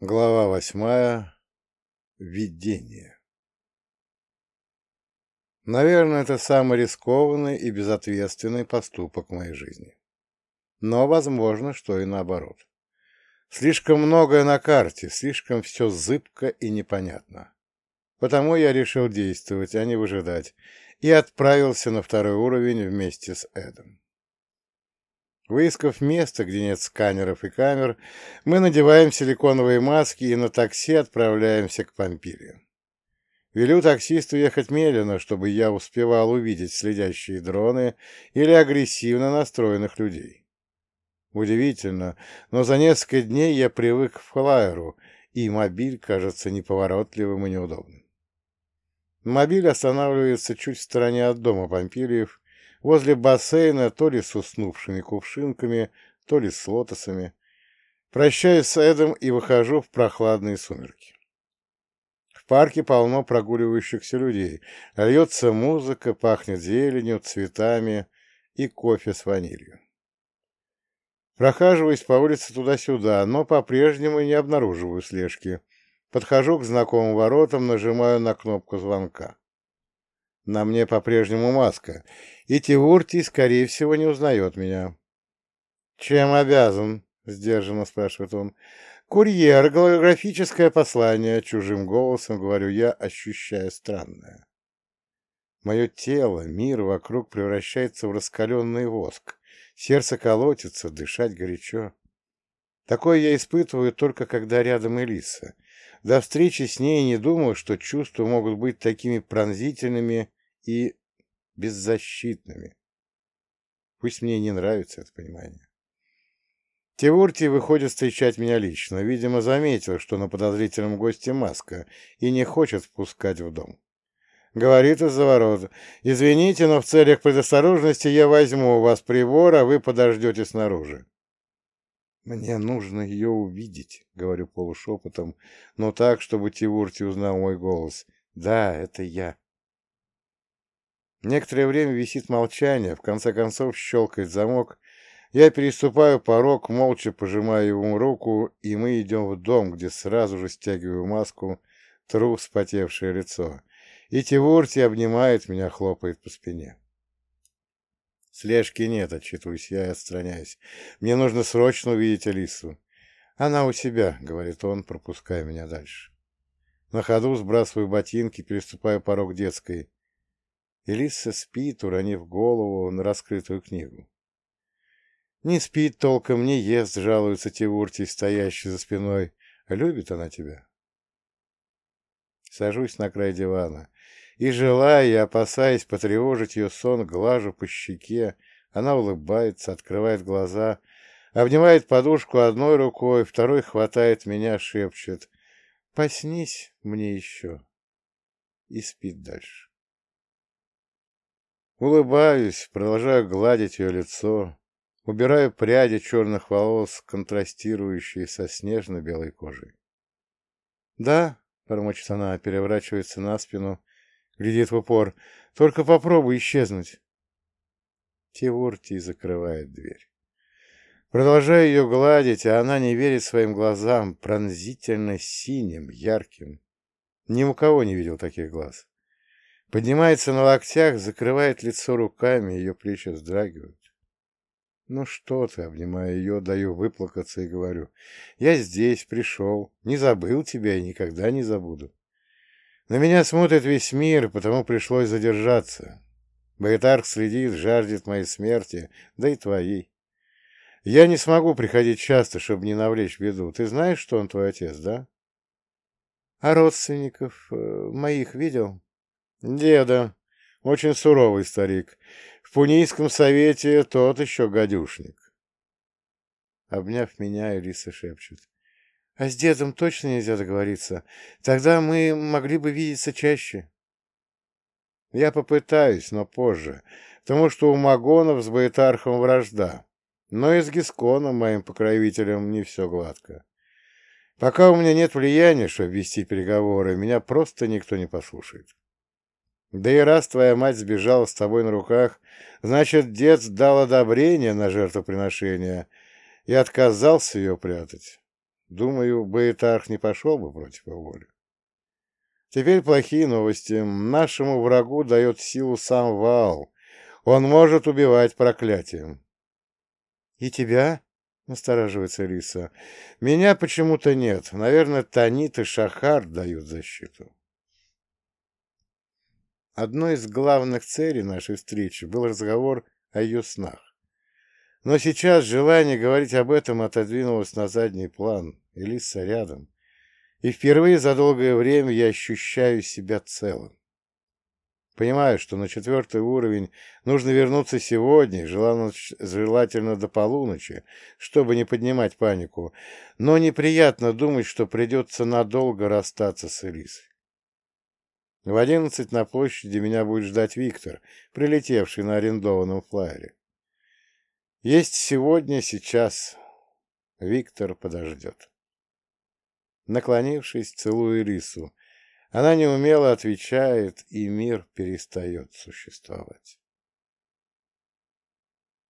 Глава восьмая. Видение. Наверное, это самый рискованный и безответственный поступок в моей жизни. Но возможно, что и наоборот. Слишком многое на карте, слишком все зыбко и непонятно. Потому я решил действовать, а не выжидать, и отправился на второй уровень вместе с Эдом. Выискав место, где нет сканеров и камер, мы надеваем силиконовые маски и на такси отправляемся к Помпилию. Велю таксисту ехать медленно, чтобы я успевал увидеть следящие дроны или агрессивно настроенных людей. Удивительно, но за несколько дней я привык к флайеру, и мобиль кажется неповоротливым и неудобным. Мобиль останавливается чуть в стороне от дома Помпилиев, возле бассейна то ли с уснувшими кувшинками, то ли с лотосами. Прощаюсь с Эдом и выхожу в прохладные сумерки. В парке полно прогуливающихся людей. Льется музыка, пахнет зеленью, цветами и кофе с ванилью. Прохаживаюсь по улице туда-сюда, но по-прежнему не обнаруживаю слежки. Подхожу к знакомым воротам, нажимаю на кнопку звонка. На мне по-прежнему маска, и Тивуртий, скорее всего, не узнает меня. «Чем обязан?» — сдержанно спрашивает он. «Курьер, голографическое послание», — чужим голосом говорю я, ощущая странное. Мое тело, мир вокруг превращается в раскаленный воск. Сердце колотится, дышать горячо. Такое я испытываю только когда рядом Элиса. До встречи с ней не думал, что чувства могут быть такими пронзительными и беззащитными. Пусть мне не нравится это понимание. Тевурти выходит встречать меня лично. Видимо, заметил, что на подозрительном госте маска и не хочет впускать в дом. Говорит из-за ворот. «Извините, но в целях предосторожности я возьму у вас прибор, а вы подождете снаружи». «Мне нужно ее увидеть», — говорю полушепотом, но так, чтобы Тивурти узнал мой голос. «Да, это я». Некоторое время висит молчание, в конце концов щелкает замок. Я переступаю порог, молча пожимаю ему руку, и мы идем в дом, где сразу же стягиваю маску, тру вспотевшее лицо. И Тивурти обнимает меня, хлопает по спине. Слежки нет, отчитываюсь я и отстраняюсь. Мне нужно срочно увидеть Алису. Она у себя, говорит он, пропуская меня дальше. На ходу сбрасываю ботинки, переступаю порог детской. Элиса спит, уронив голову на раскрытую книгу. Не спит толком, не ест, жалуется Тивуртий, стоящий за спиной. Любит она тебя? Сажусь на край дивана. И, желая и опасаясь потревожить ее сон, глажу по щеке. Она улыбается, открывает глаза, обнимает подушку одной рукой, второй хватает меня, шепчет «Поснись мне еще» и спит дальше. Улыбаюсь, продолжаю гладить ее лицо, убираю пряди черных волос, контрастирующие со снежно-белой кожей. «Да», — бормочет она, переворачивается на спину, глядит в упор, — «только попробуй исчезнуть». Тивуртий закрывает дверь. Продолжаю ее гладить, а она не верит своим глазам, пронзительно синим, ярким. Ни у кого не видел таких глаз. Поднимается на локтях, закрывает лицо руками, ее плечи вздрагивают. «Ну что ты?» — обнимаю ее, даю выплакаться и говорю. «Я здесь, пришел, не забыл тебя и никогда не забуду. На меня смотрит весь мир, потому пришлось задержаться. Баэтарх следит, жаждет моей смерти, да и твоей. Я не смогу приходить часто, чтобы не навлечь беду. Ты знаешь, что он твой отец, да?» «А родственников э, моих видел?» Деда. Очень суровый старик. В Пунийском совете тот еще гадюшник. Обняв меня, Элиса шепчет. А с дедом точно нельзя договориться. Тогда мы могли бы видеться чаще. Я попытаюсь, но позже, потому что у Магонов с Баэтархом вражда. Но и с Гисконом, моим покровителем, не все гладко. Пока у меня нет влияния, чтобы вести переговоры, меня просто никто не послушает. Да и раз твоя мать сбежала с тобой на руках, значит, дед дал одобрение на жертвоприношение и отказался ее прятать. Думаю, Баэтарх не пошел бы против его воли. Теперь плохие новости. Нашему врагу дает силу сам Ваал. Он может убивать проклятием. — И тебя? — настораживается Лиса. — Меня почему-то нет. Наверное, Танит и Шахар дают защиту. Одной из главных целей нашей встречи был разговор о ее снах. Но сейчас желание говорить об этом отодвинулось на задний план, и рядом и впервые за долгое время я ощущаю себя целым. Понимаю, что на четвертый уровень нужно вернуться сегодня, желательно до полуночи, чтобы не поднимать панику, но неприятно думать, что придется надолго расстаться с Элисой. В одиннадцать на площади меня будет ждать Виктор, прилетевший на арендованном флайере. Есть сегодня, сейчас. Виктор подождет. Наклонившись, целую Лису. Она неумело отвечает, и мир перестает существовать.